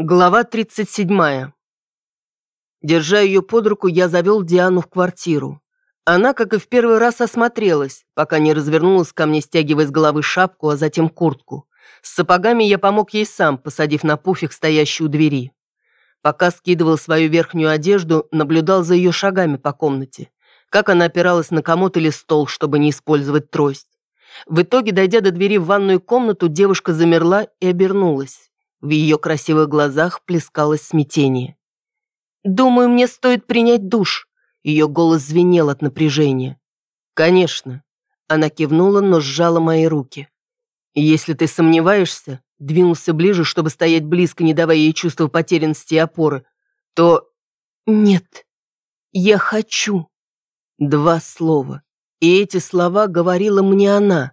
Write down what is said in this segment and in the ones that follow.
Глава 37. Держа ее под руку, я завел Диану в квартиру. Она, как и в первый раз, осмотрелась, пока не развернулась ко мне, стягивая с головы шапку, а затем куртку. С сапогами я помог ей сам, посадив на пуфик, стоящий у двери. Пока скидывал свою верхнюю одежду, наблюдал за ее шагами по комнате. Как она опиралась на комод или стол, чтобы не использовать трость. В итоге, дойдя до двери в ванную комнату, девушка замерла и обернулась. В ее красивых глазах плескалось смятение. «Думаю, мне стоит принять душ». Ее голос звенел от напряжения. «Конечно». Она кивнула, но сжала мои руки. «Если ты сомневаешься», двинулся ближе, чтобы стоять близко, не давая ей чувства потерянности и опоры, то... «Нет, я хочу». Два слова. И эти слова говорила мне она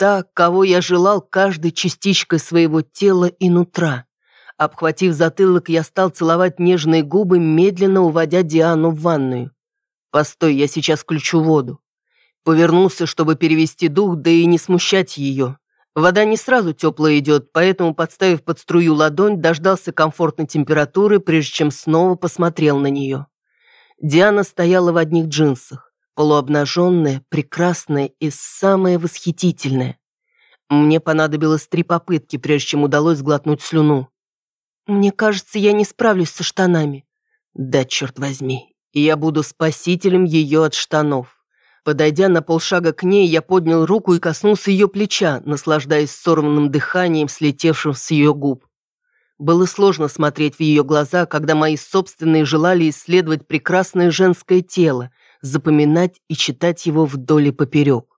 та, кого я желал каждой частичкой своего тела и нутра. Обхватив затылок, я стал целовать нежные губы, медленно уводя Диану в ванную. «Постой, я сейчас включу воду». Повернулся, чтобы перевести дух, да и не смущать ее. Вода не сразу теплая идет, поэтому, подставив под струю ладонь, дождался комфортной температуры, прежде чем снова посмотрел на нее. Диана стояла в одних джинсах полуобнаженная, прекрасная и самая восхитительная. Мне понадобилось три попытки, прежде чем удалось сглотнуть слюну. Мне кажется, я не справлюсь со штанами. Да, черт возьми, я буду спасителем ее от штанов. Подойдя на полшага к ней, я поднял руку и коснулся ее плеча, наслаждаясь сорванным дыханием, слетевшим с ее губ. Было сложно смотреть в ее глаза, когда мои собственные желали исследовать прекрасное женское тело, запоминать и читать его вдоль и поперек.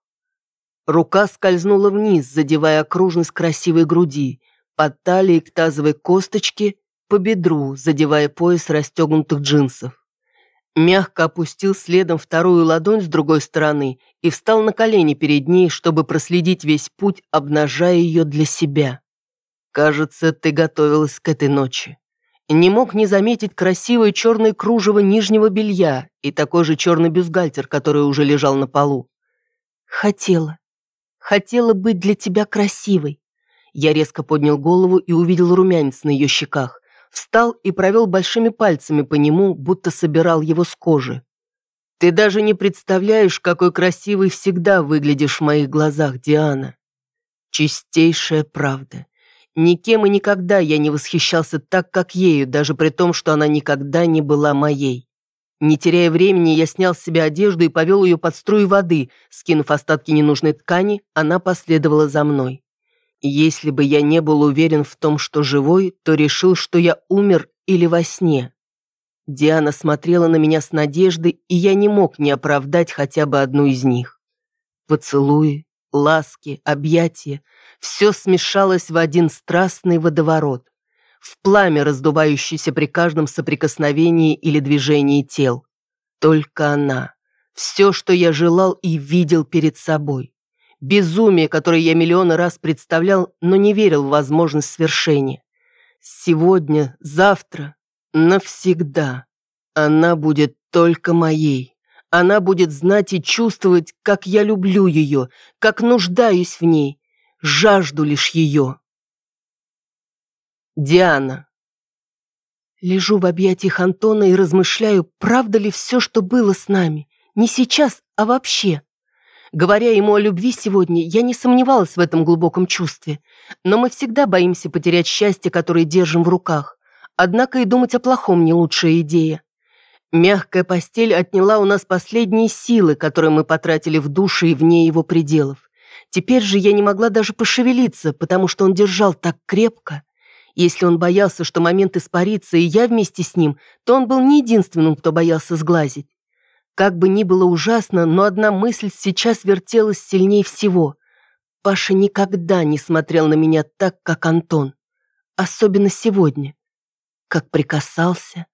Рука скользнула вниз, задевая окружность красивой груди, под талией к тазовой косточке, по бедру, задевая пояс расстегнутых джинсов. Мягко опустил следом вторую ладонь с другой стороны и встал на колени перед ней, чтобы проследить весь путь, обнажая ее для себя. «Кажется, ты готовилась к этой ночи» не мог не заметить красивое черное кружево нижнего белья и такой же черный бюстгальтер, который уже лежал на полу. «Хотела. Хотела быть для тебя красивой». Я резко поднял голову и увидел румянец на ее щеках. Встал и провел большими пальцами по нему, будто собирал его с кожи. «Ты даже не представляешь, какой красивой всегда выглядишь в моих глазах, Диана. Чистейшая правда. Никем и никогда я не восхищался так, как ею, даже при том, что она никогда не была моей. Не теряя времени, я снял с себя одежду и повел ее под струю воды. Скинув остатки ненужной ткани, она последовала за мной. Если бы я не был уверен в том, что живой, то решил, что я умер или во сне. Диана смотрела на меня с надеждой, и я не мог не оправдать хотя бы одну из них. Поцелуи, ласки, объятия – все смешалось в один страстный водоворот, в пламя, раздувающееся при каждом соприкосновении или движении тел. Только она. Все, что я желал и видел перед собой. Безумие, которое я миллионы раз представлял, но не верил в возможность свершения. Сегодня, завтра, навсегда. Она будет только моей. Она будет знать и чувствовать, как я люблю ее, как нуждаюсь в ней, жажду лишь ее. Диана. Лежу в объятиях Антона и размышляю, правда ли все, что было с нами. Не сейчас, а вообще. Говоря ему о любви сегодня, я не сомневалась в этом глубоком чувстве. Но мы всегда боимся потерять счастье, которое держим в руках. Однако и думать о плохом не лучшая идея. Мягкая постель отняла у нас последние силы, которые мы потратили в душе и вне его пределов. Теперь же я не могла даже пошевелиться, потому что он держал так крепко. Если он боялся, что момент испарится, и я вместе с ним, то он был не единственным, кто боялся сглазить. Как бы ни было ужасно, но одна мысль сейчас вертелась сильнее всего. Паша никогда не смотрел на меня так, как Антон. Особенно сегодня. Как прикасался,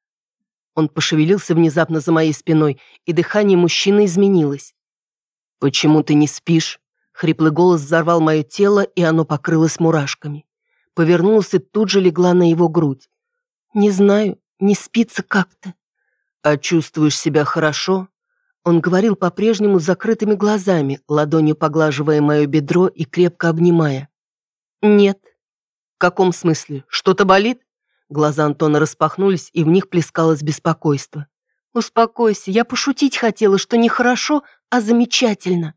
он пошевелился внезапно за моей спиной, и дыхание мужчины изменилось. «Почему ты не спишь?» Хриплый голос взорвал мое тело, и оно покрылось мурашками. Повернулась и тут же легла на его грудь. «Не знаю, не спится как-то». «А чувствуешь себя хорошо?» Он говорил по-прежнему с закрытыми глазами, ладонью поглаживая мое бедро и крепко обнимая. «Нет». «В каком смысле? Что-то болит?» Глаза Антона распахнулись, и в них плескалось беспокойство. «Успокойся, я пошутить хотела, что не хорошо, а замечательно».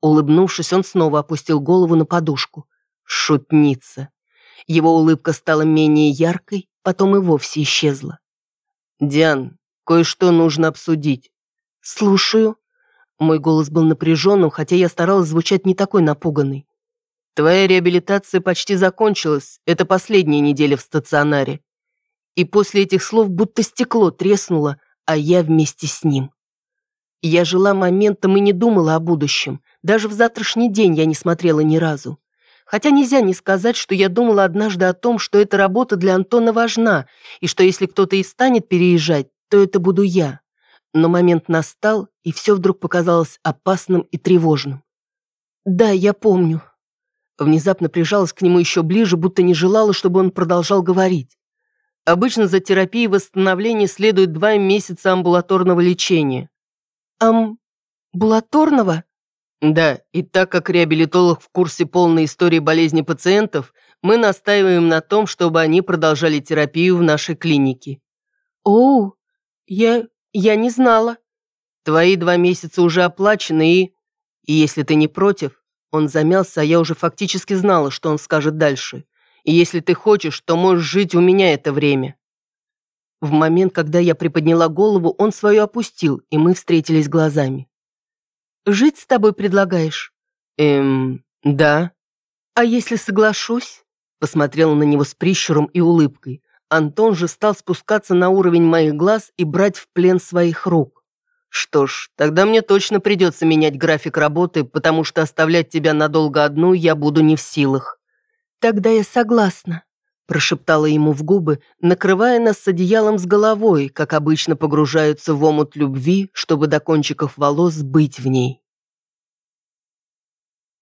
Улыбнувшись, он снова опустил голову на подушку. Шутница. Его улыбка стала менее яркой, потом и вовсе исчезла. «Диан, кое-что нужно обсудить». «Слушаю». Мой голос был напряженным, хотя я старалась звучать не такой напуганной. «Твоя реабилитация почти закончилась. Это последняя неделя в стационаре». И после этих слов будто стекло треснуло, а я вместе с ним. Я жила моментом и не думала о будущем. Даже в завтрашний день я не смотрела ни разу. Хотя нельзя не сказать, что я думала однажды о том, что эта работа для Антона важна, и что если кто-то и станет переезжать, то это буду я. Но момент настал, и все вдруг показалось опасным и тревожным. «Да, я помню». Внезапно прижалась к нему еще ближе, будто не желала, чтобы он продолжал говорить. Обычно за терапией восстановления следует два месяца амбулаторного лечения. Амбулаторного? Да, и так как реабилитолог в курсе полной истории болезни пациентов, мы настаиваем на том, чтобы они продолжали терапию в нашей клинике. Оу, я... я не знала. Твои два месяца уже оплачены и... И если ты не против... Он замялся, а я уже фактически знала, что он скажет дальше. И если ты хочешь, то можешь жить у меня это время. В момент, когда я приподняла голову, он свою опустил, и мы встретились глазами. Жить с тобой предлагаешь?» «Эм, да». «А если соглашусь?» Посмотрела на него с прищуром и улыбкой. Антон же стал спускаться на уровень моих глаз и брать в плен своих рук. «Что ж, тогда мне точно придется менять график работы, потому что оставлять тебя надолго одну я буду не в силах». «Тогда я согласна», прошептала ему в губы, накрывая нас с одеялом с головой, как обычно погружаются в омут любви, чтобы до кончиков волос быть в ней.